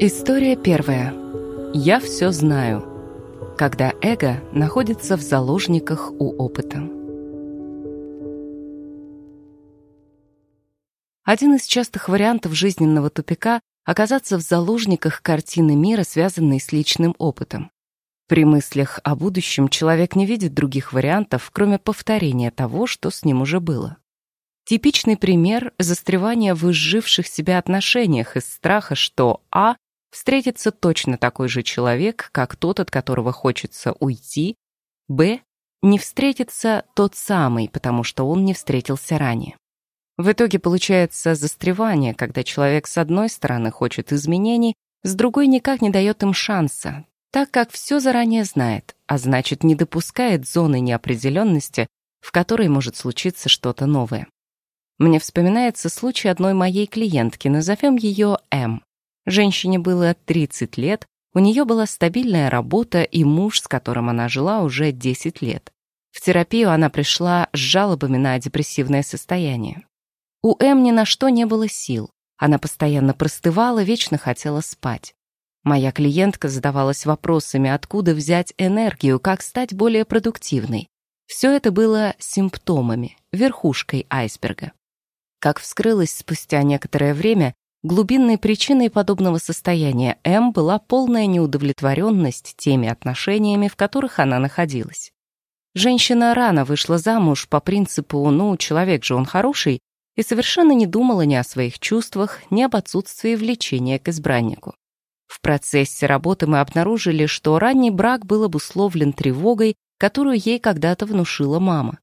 История первая. Я все знаю. Когда эго находится в заложниках у опыта. Один из частых вариантов жизненного тупика — оказаться в заложниках картины мира, связанной с личным опытом. При мыслях о будущем человек не видит других вариантов, кроме повторения того, что с ним уже было. Типичный пример — застревания в изживших себя отношениях из страха, что А встретится точно такой же человек, как тот, от которого хочется уйти, б. не встретится тот самый, потому что он не встретился ранее. В итоге получается застревание, когда человек с одной стороны хочет изменений, с другой никак не дает им шанса, так как все заранее знает, а значит не допускает зоны неопределенности, в которой может случиться что-то новое. Мне вспоминается случай одной моей клиентки, назовем ее М. Женщине было 30 лет, у нее была стабильная работа и муж, с которым она жила уже 10 лет. В терапию она пришла с жалобами на депрессивное состояние. У Эм ни на что не было сил. Она постоянно простывала, вечно хотела спать. Моя клиентка задавалась вопросами, откуда взять энергию, как стать более продуктивной. Все это было симптомами, верхушкой айсберга. Как вскрылось спустя некоторое время, Глубинной причиной подобного состояния М была полная неудовлетворенность теми отношениями, в которых она находилась. Женщина рано вышла замуж по принципу «ну, человек же он хороший», и совершенно не думала ни о своих чувствах, ни об отсутствии влечения к избраннику. В процессе работы мы обнаружили, что ранний брак был обусловлен тревогой, которую ей когда-то внушила мама.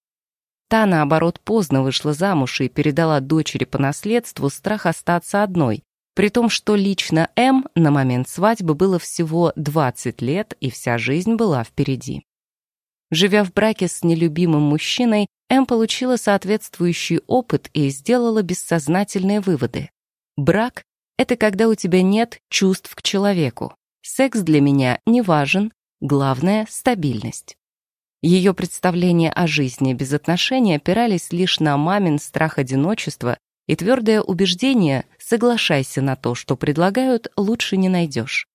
Та, наоборот, поздно вышла замуж и передала дочери по наследству страх остаться одной, при том, что лично М на момент свадьбы было всего 20 лет, и вся жизнь была впереди. Живя в браке с нелюбимым мужчиной, М получила соответствующий опыт и сделала бессознательные выводы. Брак — это когда у тебя нет чувств к человеку. Секс для меня не важен, главное — стабильность. Ее представления о жизни без отношений опирались лишь на мамин страх одиночества и твердое убеждение «соглашайся на то, что предлагают, лучше не найдешь».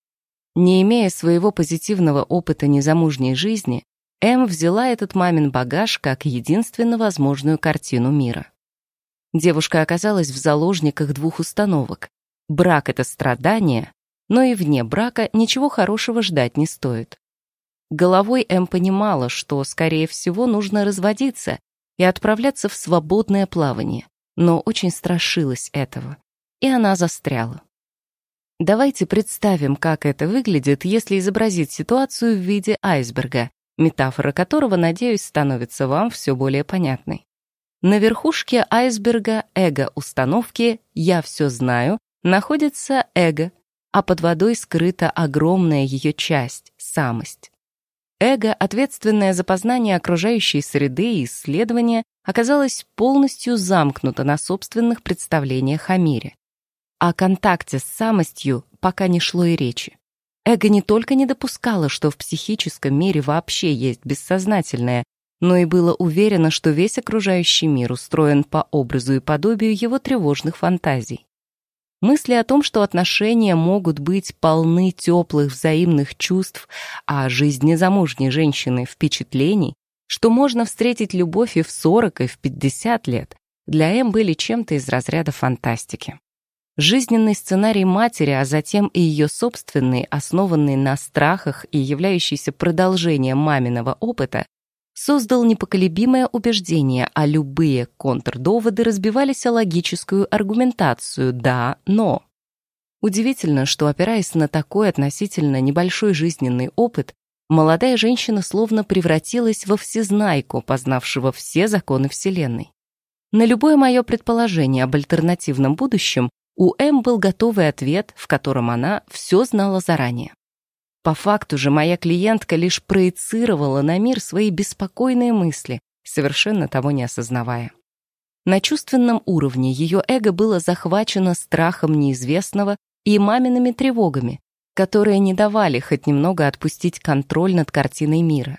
Не имея своего позитивного опыта незамужней жизни, М взяла этот мамин багаж как единственно возможную картину мира. Девушка оказалась в заложниках двух установок. Брак — это страдание, но и вне брака ничего хорошего ждать не стоит. Головой М понимала, что, скорее всего, нужно разводиться и отправляться в свободное плавание, но очень страшилась этого, и она застряла. Давайте представим, как это выглядит, если изобразить ситуацию в виде айсберга, метафора которого, надеюсь, становится вам все более понятной. На верхушке айсберга эго-установки «я все знаю» находится эго, а под водой скрыта огромная ее часть — самость. Эго, ответственное за познание окружающей среды и исследования, оказалось полностью замкнуто на собственных представлениях о мире. О контакте с самостью пока не шло и речи. Эго не только не допускало, что в психическом мире вообще есть бессознательное, но и было уверено, что весь окружающий мир устроен по образу и подобию его тревожных фантазий. Мысли о том, что отношения могут быть полны теплых взаимных чувств, а жизнь незамужней женщины — впечатлений, что можно встретить любовь и в 40, и в 50 лет, для М были чем-то из разряда фантастики. Жизненный сценарий матери, а затем и ее собственный, основанный на страхах и являющийся продолжением маминого опыта, создал непоколебимое убеждение, а любые контрдоводы разбивались о логическую аргументацию «да, но». Удивительно, что, опираясь на такой относительно небольшой жизненный опыт, молодая женщина словно превратилась во всезнайку, познавшего все законы Вселенной. На любое мое предположение об альтернативном будущем у М был готовый ответ, в котором она все знала заранее. По факту же моя клиентка лишь проецировала на мир свои беспокойные мысли, совершенно того не осознавая. На чувственном уровне ее эго было захвачено страхом неизвестного и мамиными тревогами, которые не давали хоть немного отпустить контроль над картиной мира.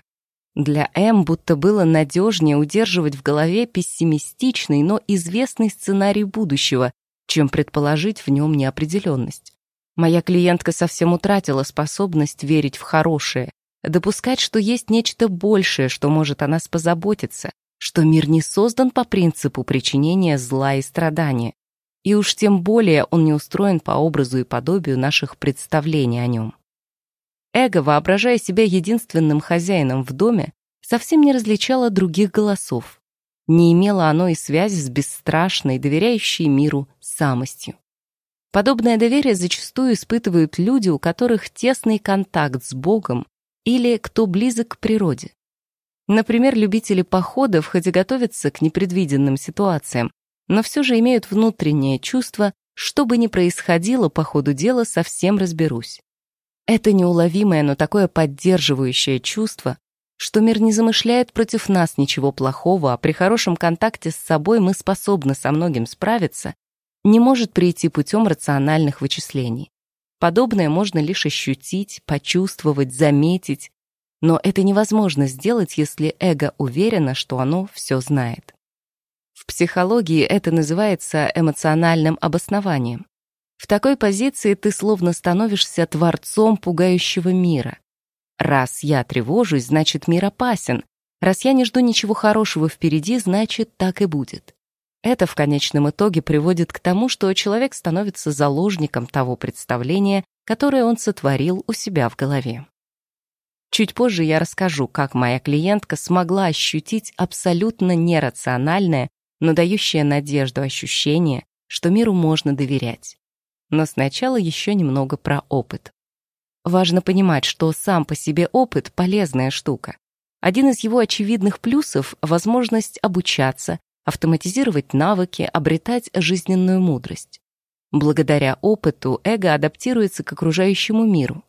Для М будто было надежнее удерживать в голове пессимистичный, но известный сценарий будущего, чем предположить в нем неопределенность. Моя клиентка совсем утратила способность верить в хорошее, допускать, что есть нечто большее, что может о нас позаботиться, что мир не создан по принципу причинения зла и страдания, и уж тем более он не устроен по образу и подобию наших представлений о нем. Эго, воображая себя единственным хозяином в доме, совсем не различало других голосов. Не имело оно и связи с бесстрашной, доверяющей миру самостью. Подобное доверие зачастую испытывают люди, у которых тесный контакт с Богом или кто близок к природе. Например, любители походов хоть и готовятся к непредвиденным ситуациям, но все же имеют внутреннее чувство, что бы ни происходило по ходу дела, совсем разберусь. Это неуловимое, но такое поддерживающее чувство, что мир не замышляет против нас ничего плохого, а при хорошем контакте с собой мы способны со многим справиться, не может прийти путем рациональных вычислений. Подобное можно лишь ощутить, почувствовать, заметить, но это невозможно сделать, если эго уверено, что оно все знает. В психологии это называется эмоциональным обоснованием. В такой позиции ты словно становишься творцом пугающего мира. Раз я тревожусь, значит мир опасен. Раз я не жду ничего хорошего впереди, значит так и будет. Это в конечном итоге приводит к тому, что человек становится заложником того представления, которое он сотворил у себя в голове. Чуть позже я расскажу, как моя клиентка смогла ощутить абсолютно нерациональное, но дающее надежду ощущение, что миру можно доверять. Но сначала еще немного про опыт. Важно понимать, что сам по себе опыт — полезная штука. Один из его очевидных плюсов — возможность обучаться, автоматизировать навыки, обретать жизненную мудрость. Благодаря опыту эго адаптируется к окружающему миру.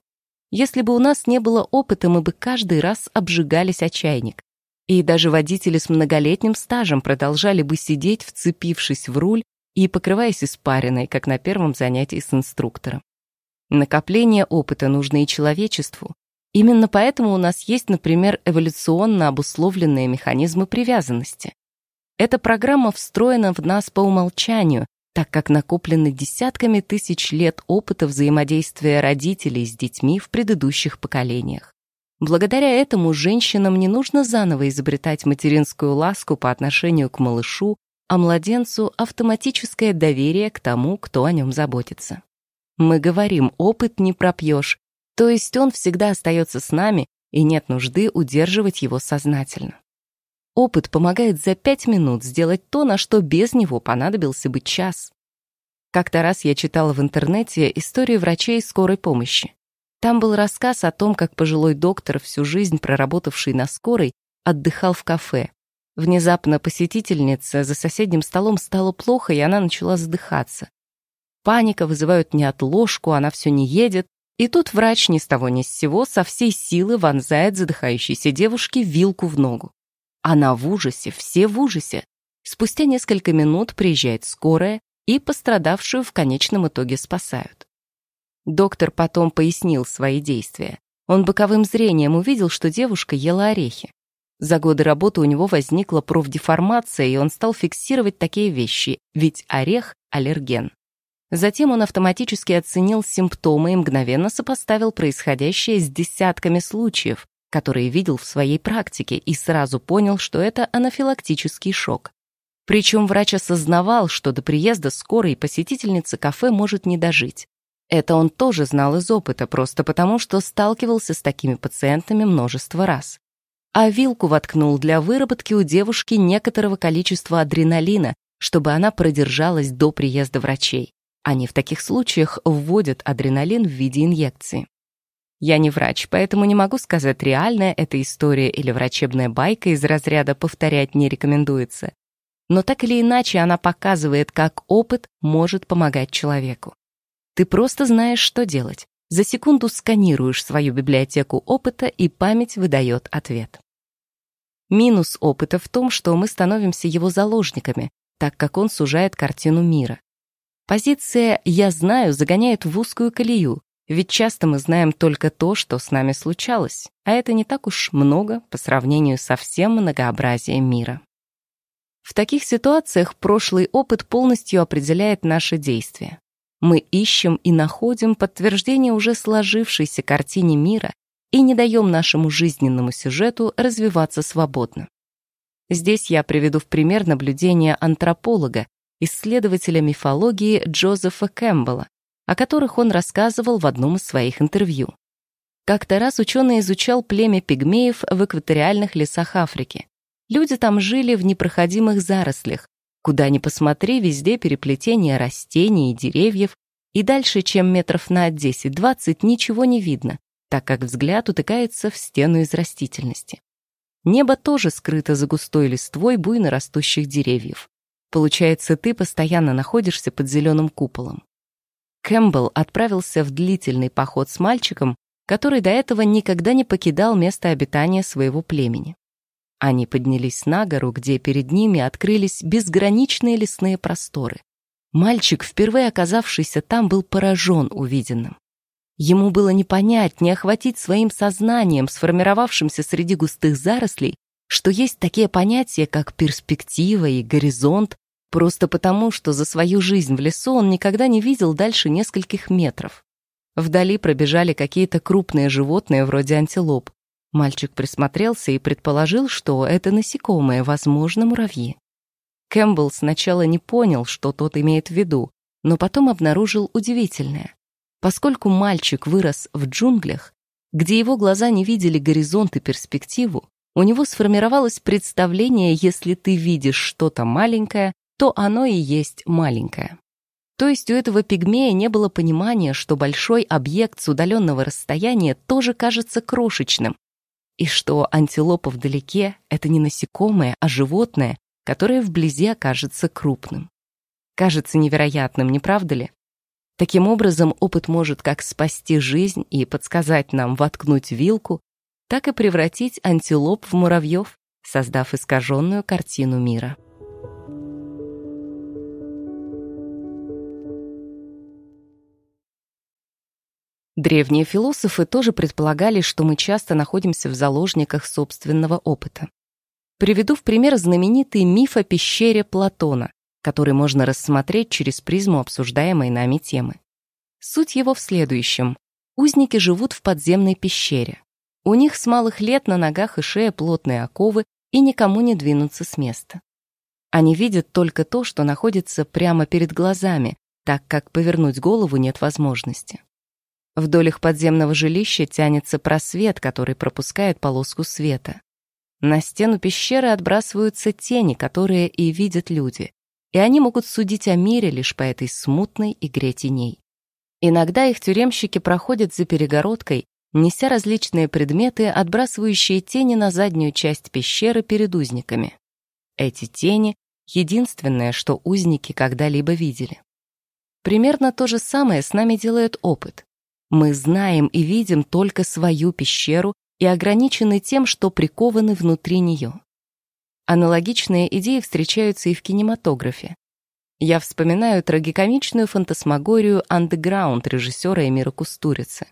Если бы у нас не было опыта, мы бы каждый раз обжигались о чайник. И даже водители с многолетним стажем продолжали бы сидеть, вцепившись в руль и покрываясь испариной, как на первом занятии с инструктором. Накопление опыта нужно и человечеству. Именно поэтому у нас есть, например, эволюционно обусловленные механизмы привязанности. Эта программа встроена в нас по умолчанию, так как накоплены десятками тысяч лет опыта взаимодействия родителей с детьми в предыдущих поколениях. Благодаря этому женщинам не нужно заново изобретать материнскую ласку по отношению к малышу, а младенцу автоматическое доверие к тому, кто о нем заботится. Мы говорим, опыт не пропьешь, то есть он всегда остается с нами, и нет нужды удерживать его сознательно. Опыт помогает за пять минут сделать то, на что без него понадобился бы час. Как-то раз я читала в интернете историю врачей скорой помощи. Там был рассказ о том, как пожилой доктор, всю жизнь проработавший на скорой, отдыхал в кафе. Внезапно посетительница за соседним столом стало плохо, и она начала задыхаться. Паника, вызывают неотложку, она все не едет. И тут врач ни с того ни с сего со всей силы вонзает задыхающейся девушке вилку в ногу. Она в ужасе, все в ужасе. Спустя несколько минут приезжает скорая, и пострадавшую в конечном итоге спасают. Доктор потом пояснил свои действия. Он боковым зрением увидел, что девушка ела орехи. За годы работы у него возникла профдеформация, и он стал фиксировать такие вещи, ведь орех — аллерген. Затем он автоматически оценил симптомы и мгновенно сопоставил происходящее с десятками случаев, которые видел в своей практике, и сразу понял, что это анафилактический шок. Причем врач осознавал, что до приезда скорой посетительница кафе может не дожить. Это он тоже знал из опыта, просто потому, что сталкивался с такими пациентами множество раз. А вилку воткнул для выработки у девушки некоторого количества адреналина, чтобы она продержалась до приезда врачей. Они в таких случаях вводят адреналин в виде инъекции. Я не врач, поэтому не могу сказать, реальная эта история или врачебная байка из разряда «повторять не рекомендуется». Но так или иначе она показывает, как опыт может помогать человеку. Ты просто знаешь, что делать. За секунду сканируешь свою библиотеку опыта, и память выдает ответ. Минус опыта в том, что мы становимся его заложниками, так как он сужает картину мира. Позиция «я знаю» загоняет в узкую колею, ведь часто мы знаем только то, что с нами случалось, а это не так уж много по сравнению со всем многообразием мира. В таких ситуациях прошлый опыт полностью определяет наши действия. Мы ищем и находим подтверждение уже сложившейся картине мира и не даем нашему жизненному сюжету развиваться свободно. Здесь я приведу в пример наблюдения антрополога, исследователя мифологии Джозефа Кэмпбелла, о которых он рассказывал в одном из своих интервью. Как-то раз ученый изучал племя пигмеев в экваториальных лесах Африки. Люди там жили в непроходимых зарослях. Куда ни посмотри, везде переплетение растений и деревьев, и дальше, чем метров на 10-20, ничего не видно, так как взгляд утыкается в стену из растительности. Небо тоже скрыто за густой листвой буйно растущих деревьев. Получается, ты постоянно находишься под зеленым куполом. Кэмпбелл отправился в длительный поход с мальчиком, который до этого никогда не покидал место обитания своего племени. Они поднялись на гору, где перед ними открылись безграничные лесные просторы. Мальчик, впервые оказавшийся там, был поражен увиденным. Ему было не понять, не охватить своим сознанием, сформировавшимся среди густых зарослей, что есть такие понятия, как перспектива и горизонт, просто потому, что за свою жизнь в лесу он никогда не видел дальше нескольких метров. Вдали пробежали какие-то крупные животные вроде антилоп. Мальчик присмотрелся и предположил, что это насекомые, возможно, муравьи. Кэмпбелл сначала не понял, что тот имеет в виду, но потом обнаружил удивительное. Поскольку мальчик вырос в джунглях, где его глаза не видели горизонт и перспективу, у него сформировалось представление, если ты видишь что-то маленькое, то оно и есть маленькое. То есть у этого пигмея не было понимания, что большой объект с удаленного расстояния тоже кажется крошечным, и что антилопа вдалеке — это не насекомое, а животное, которое вблизи окажется крупным. Кажется невероятным, не правда ли? Таким образом, опыт может как спасти жизнь и подсказать нам воткнуть вилку, так и превратить антилоп в муравьев, создав искаженную картину мира. Древние философы тоже предполагали, что мы часто находимся в заложниках собственного опыта. Приведу в пример знаменитый миф о пещере Платона, который можно рассмотреть через призму обсуждаемой нами темы. Суть его в следующем. Узники живут в подземной пещере. У них с малых лет на ногах и шее плотные оковы и никому не двинуться с места. Они видят только то, что находится прямо перед глазами, так как повернуть голову нет возможности. Вдоль их подземного жилища тянется просвет, который пропускает полоску света. На стену пещеры отбрасываются тени, которые и видят люди, и они могут судить о мире лишь по этой смутной игре теней. Иногда их тюремщики проходят за перегородкой, неся различные предметы, отбрасывающие тени на заднюю часть пещеры перед узниками. Эти тени — единственное, что узники когда-либо видели. Примерно то же самое с нами делает опыт. Мы знаем и видим только свою пещеру и ограничены тем, что прикованы внутри нее. Аналогичные идеи встречаются и в кинематографе. Я вспоминаю трагикомичную фантасмагорию «Андеграунд» режиссера Эмира Кустурицы.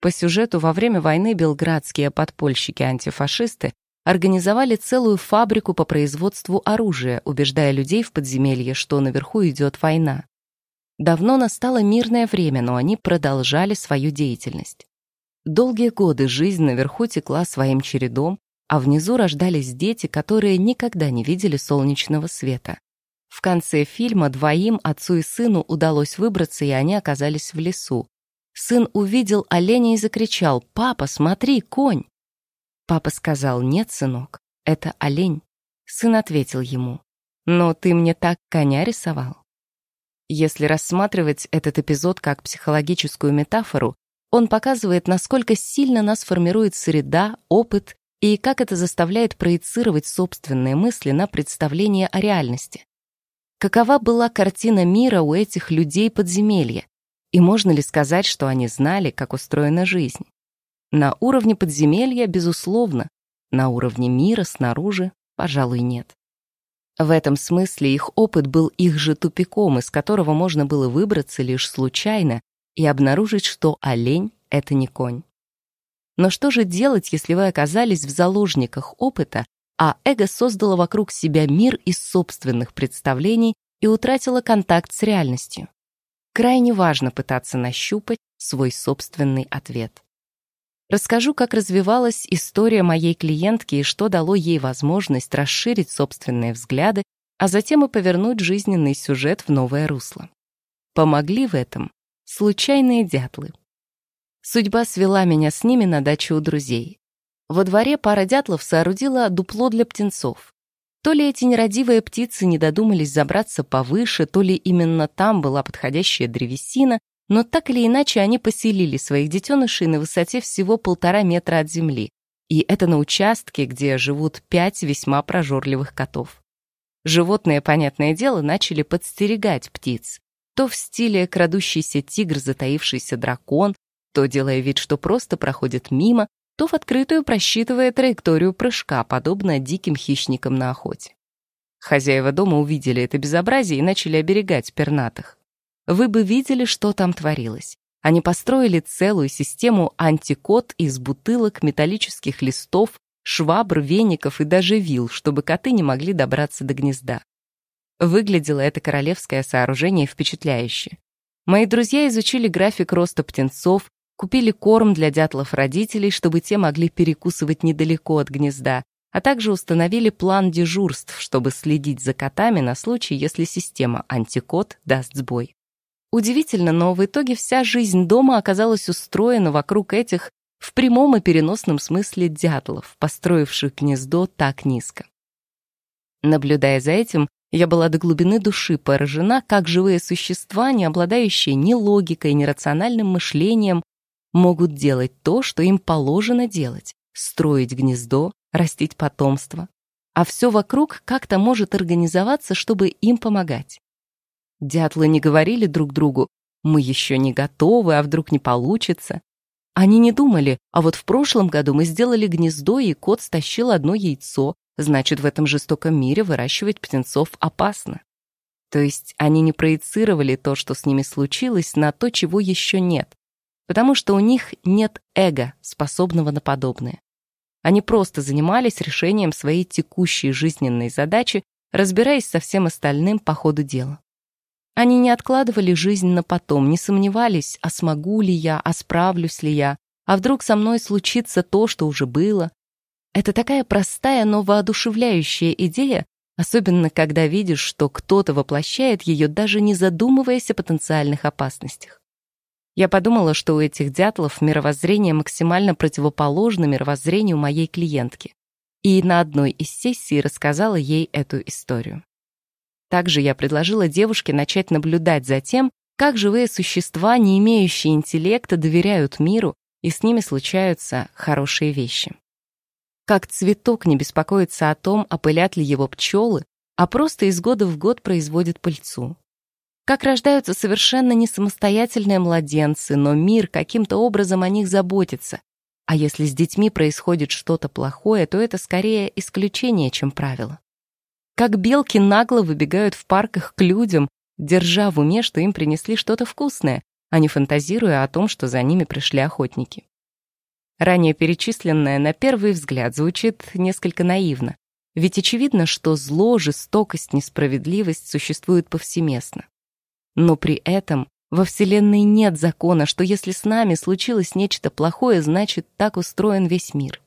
По сюжету во время войны белградские подпольщики-антифашисты организовали целую фабрику по производству оружия, убеждая людей в подземелье, что наверху идет война. Давно настало мирное время, но они продолжали свою деятельность. Долгие годы жизнь наверху текла своим чередом, а внизу рождались дети, которые никогда не видели солнечного света. В конце фильма двоим, отцу и сыну, удалось выбраться, и они оказались в лесу. Сын увидел оленя и закричал «Папа, смотри, конь!» Папа сказал «Нет, сынок, это олень». Сын ответил ему «Но ты мне так коня рисовал». Если рассматривать этот эпизод как психологическую метафору, он показывает, насколько сильно нас формирует среда, опыт и как это заставляет проецировать собственные мысли на представление о реальности. Какова была картина мира у этих людей подземелья? И можно ли сказать, что они знали, как устроена жизнь? На уровне подземелья, безусловно. На уровне мира снаружи, пожалуй, нет. В этом смысле их опыт был их же тупиком, из которого можно было выбраться лишь случайно и обнаружить, что олень — это не конь. Но что же делать, если вы оказались в заложниках опыта, а эго создало вокруг себя мир из собственных представлений и утратило контакт с реальностью? крайне важно пытаться нащупать свой собственный ответ. Расскажу, как развивалась история моей клиентки и что дало ей возможность расширить собственные взгляды, а затем и повернуть жизненный сюжет в новое русло. Помогли в этом случайные дятлы. Судьба свела меня с ними на даче у друзей. Во дворе пара дятлов соорудила дупло для птенцов. То ли эти нерадивые птицы не додумались забраться повыше, то ли именно там была подходящая древесина, но так или иначе они поселили своих детенышей на высоте всего полтора метра от земли. И это на участке, где живут пять весьма прожорливых котов. Животные, понятное дело, начали подстерегать птиц. То в стиле крадущийся тигр, затаившийся дракон, то делая вид, что просто проходит мимо, то в открытую просчитывая траекторию прыжка, подобно диким хищникам на охоте. Хозяева дома увидели это безобразие и начали оберегать пернатых вы бы видели, что там творилось. Они построили целую систему антикот из бутылок, металлических листов, швабр, веников и даже вил, чтобы коты не могли добраться до гнезда. Выглядело это королевское сооружение впечатляюще. Мои друзья изучили график роста птенцов, купили корм для дятлов родителей, чтобы те могли перекусывать недалеко от гнезда, а также установили план дежурств, чтобы следить за котами на случай, если система антикот даст сбой. Удивительно, но в итоге вся жизнь дома оказалась устроена вокруг этих в прямом и переносном смысле дятлов, построивших гнездо так низко. Наблюдая за этим, я была до глубины души поражена, как живые существа, не обладающие ни логикой, ни рациональным мышлением, могут делать то, что им положено делать — строить гнездо, растить потомство. А все вокруг как-то может организоваться, чтобы им помогать. Дятлы не говорили друг другу «мы еще не готовы, а вдруг не получится». Они не думали, а вот в прошлом году мы сделали гнездо, и кот стащил одно яйцо, значит, в этом жестоком мире выращивать птенцов опасно. То есть они не проецировали то, что с ними случилось, на то, чего еще нет, потому что у них нет эго, способного на подобное. Они просто занимались решением своей текущей жизненной задачи, разбираясь со всем остальным по ходу дела. Они не откладывали жизнь на потом, не сомневались, а смогу ли я, а справлюсь ли я, а вдруг со мной случится то, что уже было. Это такая простая, но воодушевляющая идея, особенно когда видишь, что кто-то воплощает ее, даже не задумываясь о потенциальных опасностях. Я подумала, что у этих дятлов мировоззрение максимально противоположно мировоззрению моей клиентки. И на одной из сессий рассказала ей эту историю. Также я предложила девушке начать наблюдать за тем, как живые существа, не имеющие интеллекта, доверяют миру, и с ними случаются хорошие вещи. Как цветок не беспокоится о том, опылят ли его пчелы, а просто из года в год производит пыльцу. Как рождаются совершенно не самостоятельные младенцы, но мир каким-то образом о них заботится. А если с детьми происходит что-то плохое, то это скорее исключение, чем правило. Как белки нагло выбегают в парках к людям, держа в уме, что им принесли что-то вкусное, а не фантазируя о том, что за ними пришли охотники. Ранее перечисленное на первый взгляд звучит несколько наивно, ведь очевидно, что зло, жестокость, несправедливость существуют повсеместно. Но при этом во Вселенной нет закона, что если с нами случилось нечто плохое, значит, так устроен весь мир.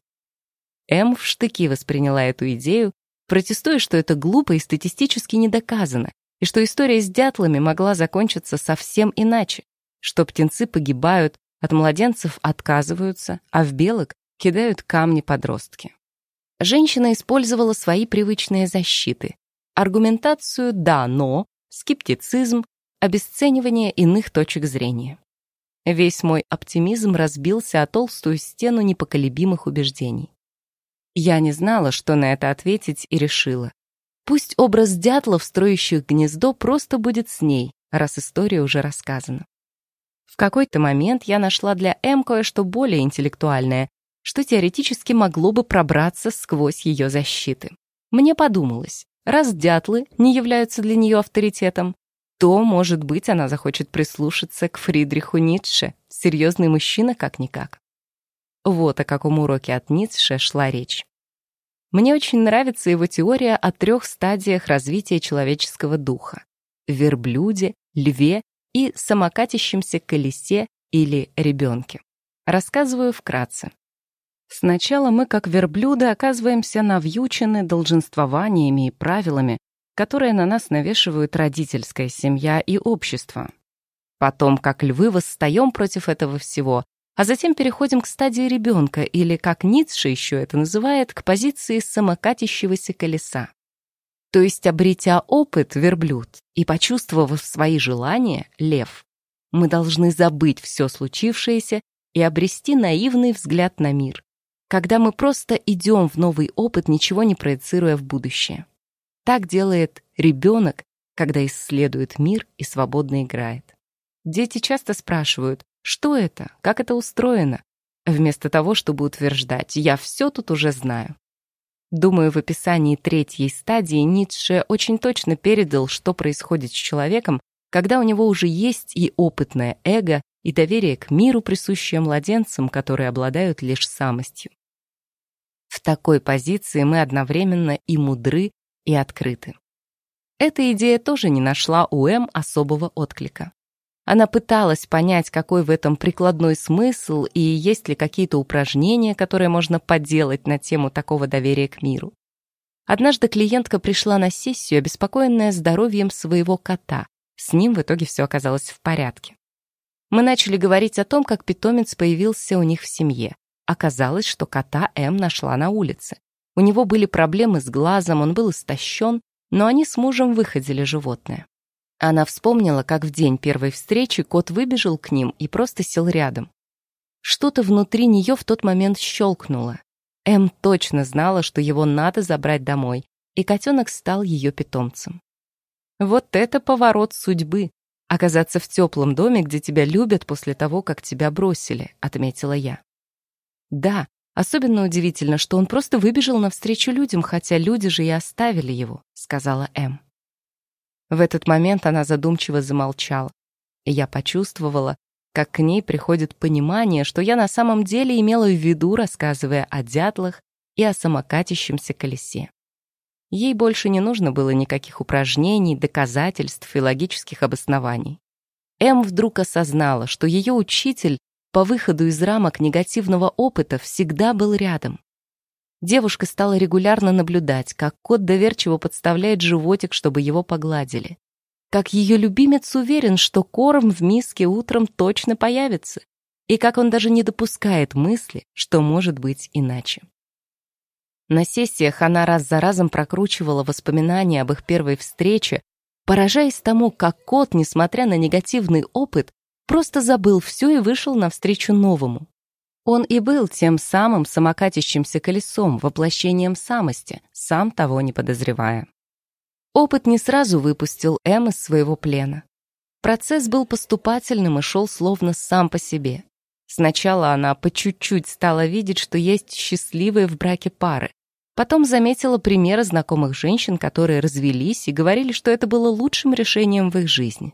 М в штыки восприняла эту идею протестуя, что это глупо и статистически не доказано, и что история с дятлами могла закончиться совсем иначе, что птенцы погибают, от младенцев отказываются, а в белок кидают камни подростки. Женщина использовала свои привычные защиты. Аргументацию «да, но», скептицизм, обесценивание иных точек зрения. Весь мой оптимизм разбился о толстую стену непоколебимых убеждений. Я не знала, что на это ответить, и решила. Пусть образ дятлов, строящих гнездо, просто будет с ней, раз история уже рассказана. В какой-то момент я нашла для М кое-что более интеллектуальное, что теоретически могло бы пробраться сквозь ее защиты. Мне подумалось, раз дятлы не являются для нее авторитетом, то, может быть, она захочет прислушаться к Фридриху Ницше, серьезный мужчина как-никак. Вот о каком уроке от Ницше шла речь. Мне очень нравится его теория о трех стадиях развития человеческого духа — верблюде, льве и самокатящемся колесе или ребенке. Рассказываю вкратце. Сначала мы, как верблюды, оказываемся навьючены долженствованиями и правилами, которые на нас навешивают родительская семья и общество. Потом, как львы, восстаем против этого всего, а затем переходим к стадии ребенка, или, как Ницше еще это называет, к позиции самокатящегося колеса. То есть, обретя опыт, верблюд, и почувствовав свои желания, лев, мы должны забыть все случившееся и обрести наивный взгляд на мир, когда мы просто идем в новый опыт, ничего не проецируя в будущее. Так делает ребенок, когда исследует мир и свободно играет. Дети часто спрашивают, что это, как это устроено, вместо того, чтобы утверждать «я все тут уже знаю». Думаю, в описании третьей стадии Ницше очень точно передал, что происходит с человеком, когда у него уже есть и опытное эго, и доверие к миру, присущее младенцам, которые обладают лишь самостью. В такой позиции мы одновременно и мудры, и открыты. Эта идея тоже не нашла у М особого отклика. Она пыталась понять, какой в этом прикладной смысл и есть ли какие-то упражнения, которые можно поделать на тему такого доверия к миру. Однажды клиентка пришла на сессию, обеспокоенная здоровьем своего кота. С ним в итоге все оказалось в порядке. Мы начали говорить о том, как питомец появился у них в семье. Оказалось, что кота М нашла на улице. У него были проблемы с глазом, он был истощен, но они с мужем выходили животное. Она вспомнила, как в день первой встречи кот выбежал к ним и просто сел рядом. Что-то внутри нее в тот момент щелкнуло. Эм точно знала, что его надо забрать домой, и котенок стал ее питомцем. Вот это поворот судьбы. Оказаться в теплом доме, где тебя любят после того, как тебя бросили, отметила я. Да, особенно удивительно, что он просто выбежал навстречу людям, хотя люди же и оставили его, сказала Эм. В этот момент она задумчиво замолчала, и я почувствовала, как к ней приходит понимание, что я на самом деле имела в виду, рассказывая о дятлах и о самокатящемся колесе. Ей больше не нужно было никаких упражнений, доказательств и логических обоснований. Эм вдруг осознала, что ее учитель по выходу из рамок негативного опыта всегда был рядом. Девушка стала регулярно наблюдать, как кот доверчиво подставляет животик, чтобы его погладили. Как ее любимец уверен, что корм в миске утром точно появится. И как он даже не допускает мысли, что может быть иначе. На сессиях она раз за разом прокручивала воспоминания об их первой встрече, поражаясь тому, как кот, несмотря на негативный опыт, просто забыл все и вышел навстречу новому. Он и был тем самым самокатящимся колесом, воплощением самости, сам того не подозревая. Опыт не сразу выпустил Эм из своего плена. Процесс был поступательным и шел словно сам по себе. Сначала она по чуть-чуть стала видеть, что есть счастливые в браке пары. Потом заметила примеры знакомых женщин, которые развелись и говорили, что это было лучшим решением в их жизни.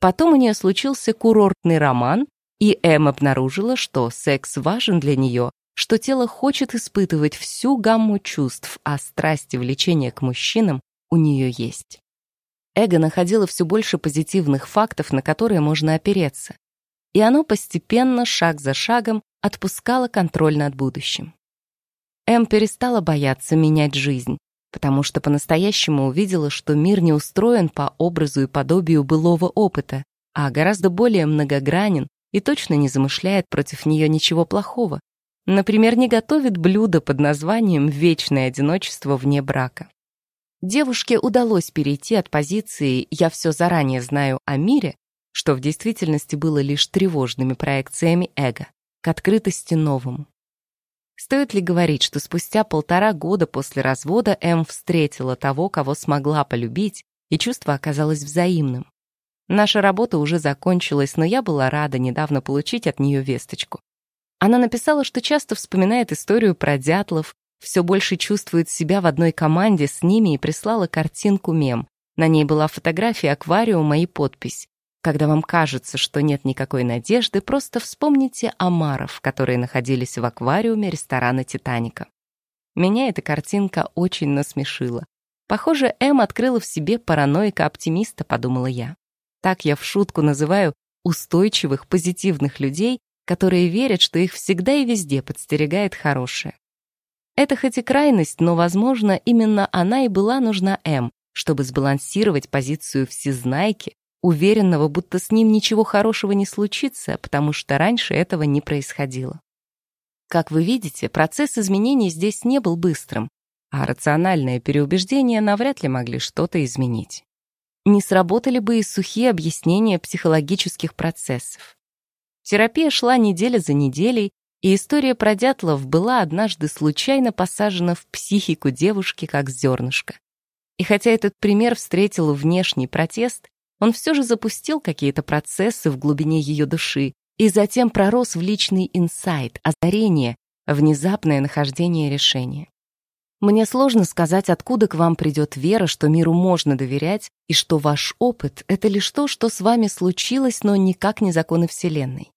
Потом у нее случился курортный роман, и Эм обнаружила, что секс важен для нее, что тело хочет испытывать всю гамму чувств, а страсть и влечение к мужчинам у нее есть. Эго находило все больше позитивных фактов, на которые можно опереться. И оно постепенно, шаг за шагом, отпускало контроль над будущим. Эм перестала бояться менять жизнь, потому что по-настоящему увидела, что мир не устроен по образу и подобию былого опыта, а гораздо более многогранен и точно не замышляет против нее ничего плохого. Например, не готовит блюдо под названием «вечное одиночество вне брака». Девушке удалось перейти от позиции «я все заранее знаю о мире», что в действительности было лишь тревожными проекциями эго, к открытости новому. Стоит ли говорить, что спустя полтора года после развода М встретила того, кого смогла полюбить, и чувство оказалось взаимным? Наша работа уже закончилась, но я была рада недавно получить от нее весточку. Она написала, что часто вспоминает историю про дятлов, все больше чувствует себя в одной команде с ними и прислала картинку-мем. На ней была фотография аквариума и подпись. Когда вам кажется, что нет никакой надежды, просто вспомните омаров, которые находились в аквариуме ресторана «Титаника». Меня эта картинка очень насмешила. Похоже, Эм открыла в себе параноика-оптимиста, подумала я. Так я в шутку называю устойчивых, позитивных людей, которые верят, что их всегда и везде подстерегает хорошее. Это хоть и крайность, но, возможно, именно она и была нужна М, чтобы сбалансировать позицию всезнайки, уверенного, будто с ним ничего хорошего не случится, потому что раньше этого не происходило. Как вы видите, процесс изменений здесь не был быстрым, а рациональные переубеждения навряд ли могли что-то изменить. Не сработали бы и сухие объяснения психологических процессов. Терапия шла неделя за неделей, и история про дятлов была однажды случайно посажена в психику девушки как зернышко. И хотя этот пример встретил внешний протест, он все же запустил какие-то процессы в глубине ее души и затем пророс в личный инсайт, озарение, внезапное нахождение решения. Мне сложно сказать, откуда к вам придет вера, что миру можно доверять, и что ваш опыт — это лишь то, что с вами случилось, но никак не законы Вселенной.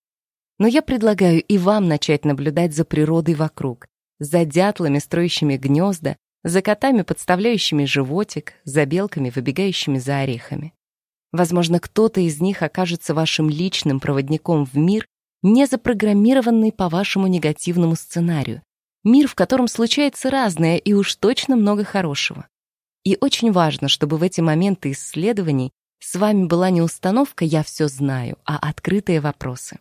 Но я предлагаю и вам начать наблюдать за природой вокруг, за дятлами, строящими гнезда, за котами, подставляющими животик, за белками, выбегающими за орехами. Возможно, кто-то из них окажется вашим личным проводником в мир, не запрограммированный по вашему негативному сценарию, Мир, в котором случается разное и уж точно много хорошего. И очень важно, чтобы в эти моменты исследований с вами была не установка «я все знаю», а открытые вопросы.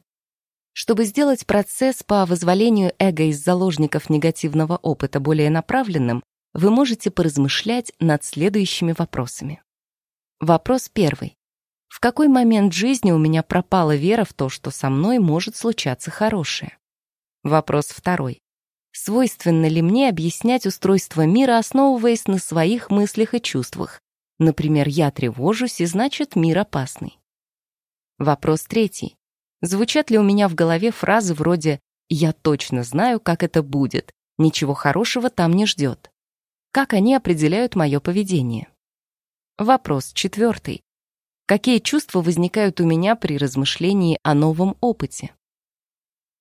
Чтобы сделать процесс по вызволению эго из заложников негативного опыта более направленным, вы можете поразмышлять над следующими вопросами. Вопрос первый. В какой момент жизни у меня пропала вера в то, что со мной может случаться хорошее? Вопрос второй свойственно ли мне объяснять устройство мира, основываясь на своих мыслях и чувствах. Например, я тревожусь, и значит, мир опасный. Вопрос третий. Звучат ли у меня в голове фразы вроде «я точно знаю, как это будет», «ничего хорошего там не ждет»? Как они определяют мое поведение? Вопрос четвертый. Какие чувства возникают у меня при размышлении о новом опыте?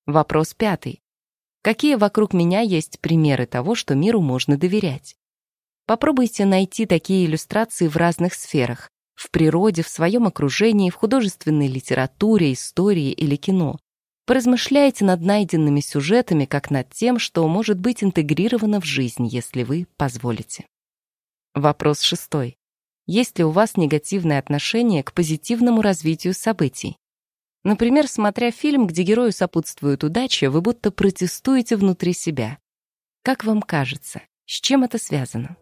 Вопрос пятый. Какие вокруг меня есть примеры того, что миру можно доверять? Попробуйте найти такие иллюстрации в разных сферах. В природе, в своем окружении, в художественной литературе, истории или кино. Поразмышляйте над найденными сюжетами, как над тем, что может быть интегрировано в жизнь, если вы позволите. Вопрос шестой. Есть ли у вас негативное отношение к позитивному развитию событий? Например, смотря фильм, где герою сопутствует удача, вы будто протестуете внутри себя. Как вам кажется, с чем это связано?